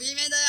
B 面だ